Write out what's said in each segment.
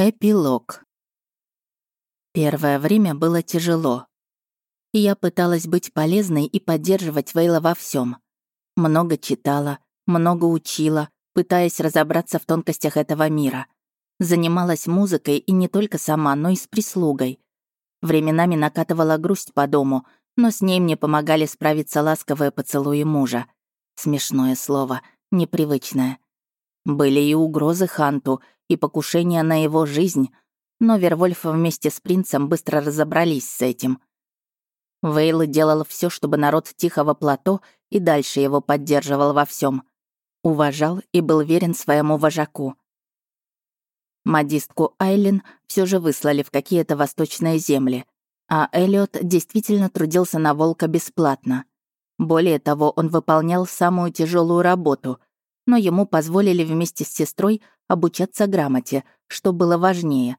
Эпилог. Первое время было тяжело. Я пыталась быть полезной и поддерживать Вейла во всем. Много читала, много учила, пытаясь разобраться в тонкостях этого мира. Занималась музыкой и не только сама, но и с прислугой. Временами накатывала грусть по дому, но с ней мне помогали справиться ласковые поцелуи мужа. Смешное слово, непривычное. Были и угрозы Ханту — и покушение на его жизнь, но Вервольф вместе с принцем быстро разобрались с этим. Вейл делал все, чтобы народ Тихого плато и дальше его поддерживал во всем, Уважал и был верен своему вожаку. Модистку Айлин все же выслали в какие-то восточные земли, а Эллиот действительно трудился на Волка бесплатно. Более того, он выполнял самую тяжелую работу, но ему позволили вместе с сестрой обучаться грамоте, что было важнее.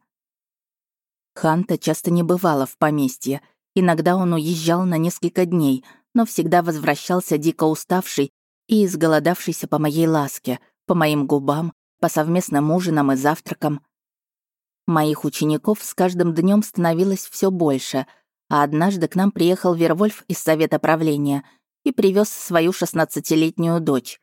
Ханта часто не бывала в поместье. Иногда он уезжал на несколько дней, но всегда возвращался дико уставший и изголодавшийся по моей ласке, по моим губам, по совместным ужинам и завтракам. Моих учеников с каждым днем становилось все больше, а однажды к нам приехал Вервольф из Совета правления и привез свою шестнадцатилетнюю дочь.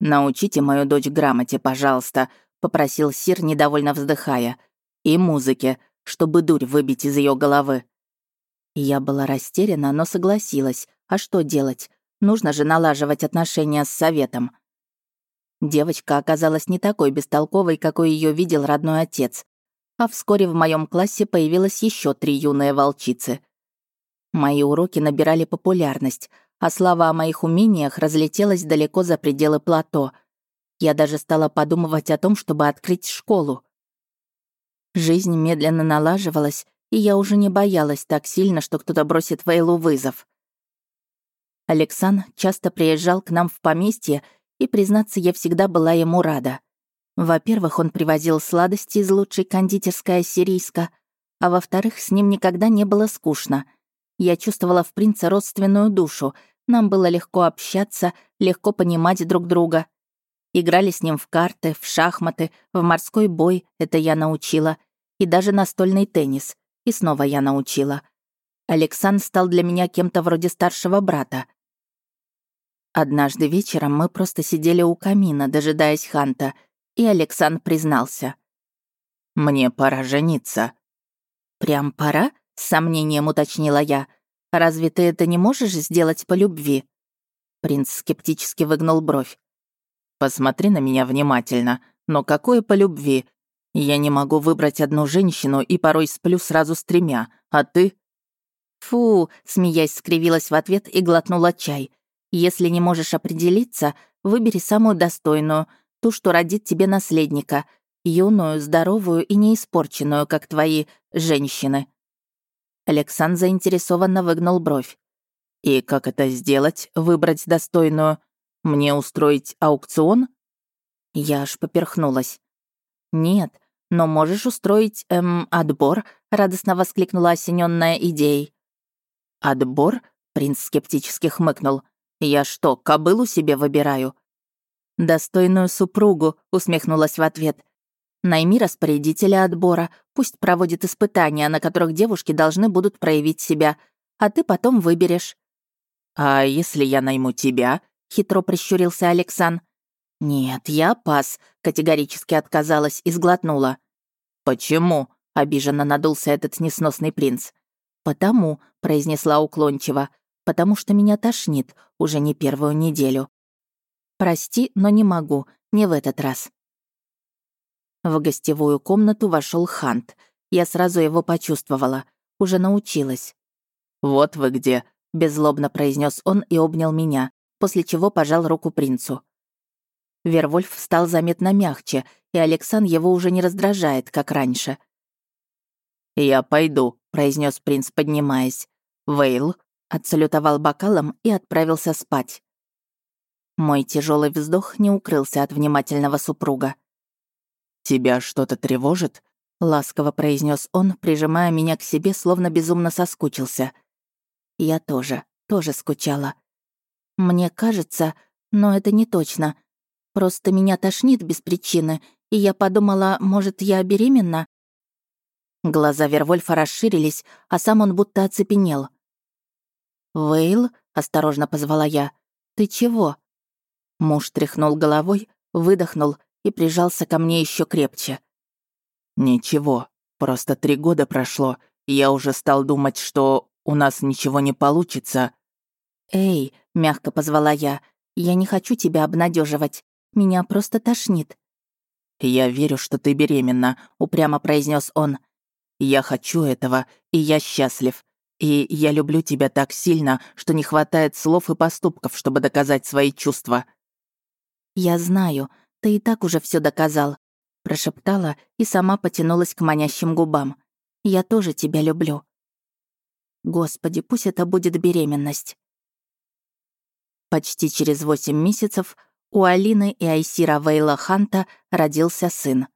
«Научите мою дочь грамоте, пожалуйста», — попросил Сир, недовольно вздыхая. «И музыке, чтобы дурь выбить из ее головы». Я была растеряна, но согласилась. А что делать? Нужно же налаживать отношения с советом. Девочка оказалась не такой бестолковой, какой ее видел родной отец. А вскоре в моем классе появилось еще три юные волчицы. Мои уроки набирали популярность, а слава о моих умениях разлетелась далеко за пределы плато. Я даже стала подумывать о том, чтобы открыть школу. Жизнь медленно налаживалась, и я уже не боялась так сильно, что кто-то бросит Вейлу вызов. Александр часто приезжал к нам в поместье, и, признаться, я всегда была ему рада. Во-первых, он привозил сладости из лучшей кондитерской ассирийска, а во-вторых, с ним никогда не было скучно — я чувствовала в принце родственную душу. Нам было легко общаться, легко понимать друг друга. Играли с ним в карты, в шахматы, в морской бой, это я научила. И даже настольный теннис. И снова я научила. Александр стал для меня кем-то вроде старшего брата. Однажды вечером мы просто сидели у камина, дожидаясь Ханта, и Александр признался. «Мне пора жениться». «Прям пора?» С сомнением уточнила я. «Разве ты это не можешь сделать по любви?» Принц скептически выгнул бровь. «Посмотри на меня внимательно. Но какое по любви? Я не могу выбрать одну женщину и порой сплю сразу с тремя. А ты?» «Фу!» — смеясь скривилась в ответ и глотнула чай. «Если не можешь определиться, выбери самую достойную, ту, что родит тебе наследника, юную, здоровую и неиспорченную, как твои женщины». Александр заинтересованно выгнул бровь. «И как это сделать, выбрать достойную? Мне устроить аукцион?» Я аж поперхнулась. «Нет, но можешь устроить, эм, отбор», — радостно воскликнула осененная идеей. «Отбор?» — принц скептически хмыкнул. «Я что, кобылу себе выбираю?» «Достойную супругу», — усмехнулась в ответ. Найми распорядителя отбора, пусть проводит испытания, на которых девушки должны будут проявить себя, а ты потом выберешь». «А если я найму тебя?» — хитро прищурился Алексан. «Нет, я пас», — категорически отказалась и сглотнула. «Почему?» — обиженно надулся этот несносный принц. «Потому», — произнесла уклончиво, «потому что меня тошнит уже не первую неделю». «Прости, но не могу, не в этот раз». В гостевую комнату вошел Хант. Я сразу его почувствовала. Уже научилась. «Вот вы где», — беззлобно произнес он и обнял меня, после чего пожал руку принцу. Вервольф стал заметно мягче, и Александр его уже не раздражает, как раньше. «Я пойду», — произнес принц, поднимаясь. «Вейл», — отсалютовал бокалом и отправился спать. Мой тяжелый вздох не укрылся от внимательного супруга. «Тебя что-то тревожит?» — ласково произнес он, прижимая меня к себе, словно безумно соскучился. Я тоже, тоже скучала. Мне кажется, но это не точно. Просто меня тошнит без причины, и я подумала, может, я беременна? Глаза Вервольфа расширились, а сам он будто оцепенел. «Вейл?» — осторожно позвала я. «Ты чего?» Муж тряхнул головой, выдохнул и прижался ко мне еще крепче. «Ничего, просто три года прошло, и я уже стал думать, что у нас ничего не получится». «Эй», — мягко позвала я, — «я не хочу тебя обнадеживать. Меня просто тошнит». «Я верю, что ты беременна», — упрямо произнес он. «Я хочу этого, и я счастлив. И я люблю тебя так сильно, что не хватает слов и поступков, чтобы доказать свои чувства». «Я знаю, ты и так уже все доказал», — прошептала и сама потянулась к манящим губам. «Я тоже тебя люблю». Господи, пусть это будет беременность. Почти через восемь месяцев у Алины и Айсира Вейла Ханта родился сын.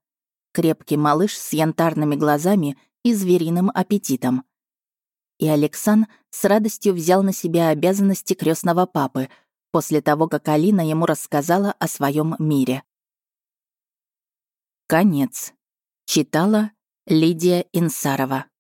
Крепкий малыш с янтарными глазами и звериным аппетитом. И Алексан с радостью взял на себя обязанности крестного папы после того, как Алина ему рассказала о своем мире. Конец. Читала Лидия Инсарова.